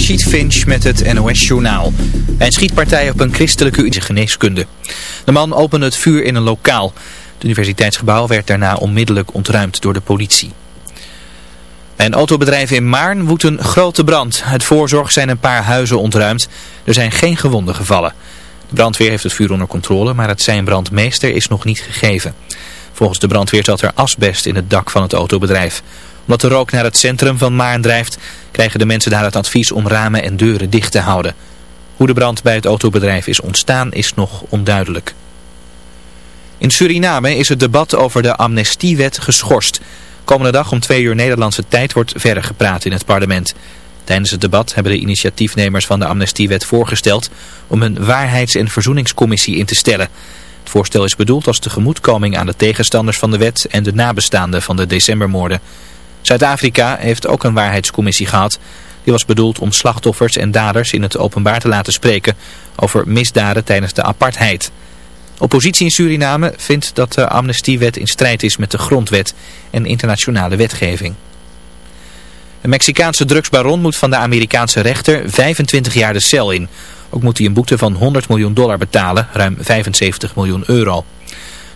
Rachid Finch met het NOS-journaal. Een schietpartij op een christelijke geneeskunde. De man opende het vuur in een lokaal. Het universiteitsgebouw werd daarna onmiddellijk ontruimd door de politie. Een autobedrijf in Maarn woedt een grote brand. Het voorzorg zijn een paar huizen ontruimd. Er zijn geen gewonden gevallen. De brandweer heeft het vuur onder controle, maar het zijn brandmeester is nog niet gegeven. Volgens de brandweer zat er asbest in het dak van het autobedrijf omdat de rook naar het centrum van Maarn drijft, krijgen de mensen daar het advies om ramen en deuren dicht te houden. Hoe de brand bij het autobedrijf is ontstaan is nog onduidelijk. In Suriname is het debat over de amnestiewet geschorst. Komende dag om twee uur Nederlandse tijd wordt verder gepraat in het parlement. Tijdens het debat hebben de initiatiefnemers van de amnestiewet voorgesteld om een waarheids- en verzoeningscommissie in te stellen. Het voorstel is bedoeld als tegemoetkoming aan de tegenstanders van de wet en de nabestaanden van de decembermoorden. Zuid-Afrika heeft ook een waarheidscommissie gehad. Die was bedoeld om slachtoffers en daders in het openbaar te laten spreken over misdaden tijdens de apartheid. Oppositie in Suriname vindt dat de amnestiewet in strijd is met de grondwet en internationale wetgeving. Een Mexicaanse drugsbaron moet van de Amerikaanse rechter 25 jaar de cel in. Ook moet hij een boete van 100 miljoen dollar betalen, ruim 75 miljoen euro.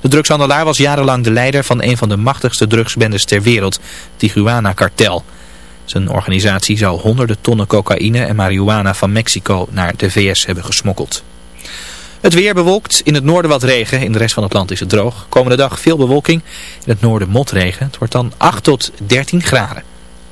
De drugshandelaar was jarenlang de leider van een van de machtigste drugsbendes ter wereld, Tijuana-kartel. Zijn organisatie zou honderden tonnen cocaïne en marihuana van Mexico naar de VS hebben gesmokkeld. Het weer bewolkt, in het noorden wat regen, in de rest van het land is het droog. Komende dag veel bewolking, in het noorden motregen. Het wordt dan 8 tot 13 graden.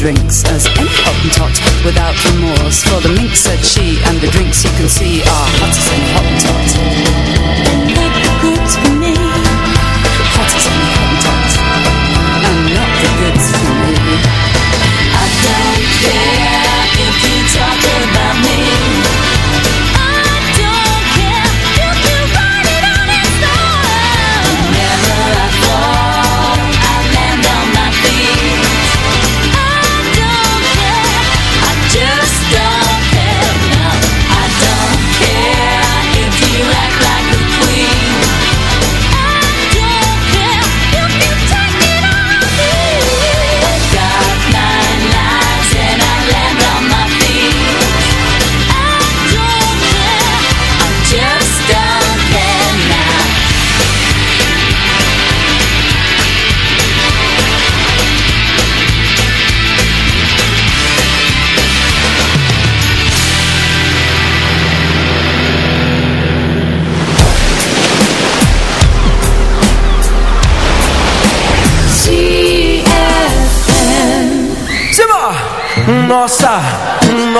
drinks as any hottentot without remorse. For the mink, said she, and the drinks you can see are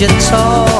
节奏。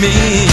Much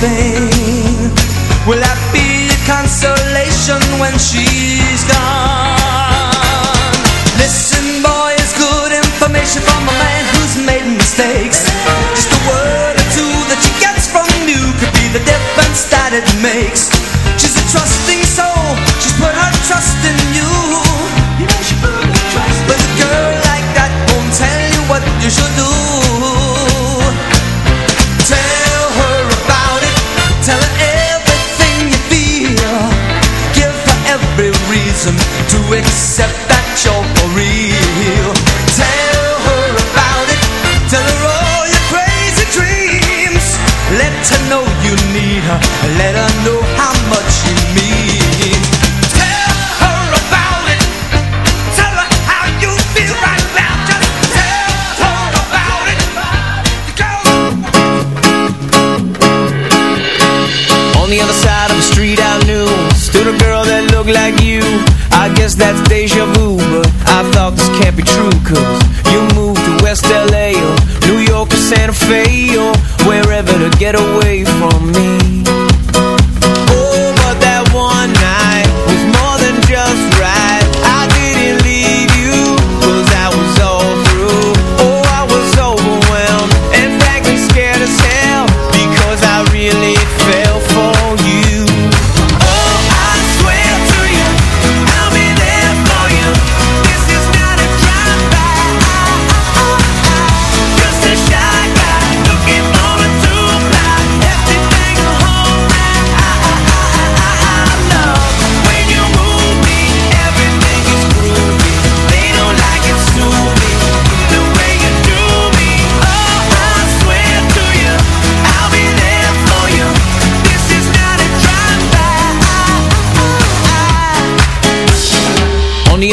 thing. Will that be a consolation when she's gone? Listen boy, it's good information from a man who's made mistakes. Just a word or two that she gets from you Could be the difference that it makes.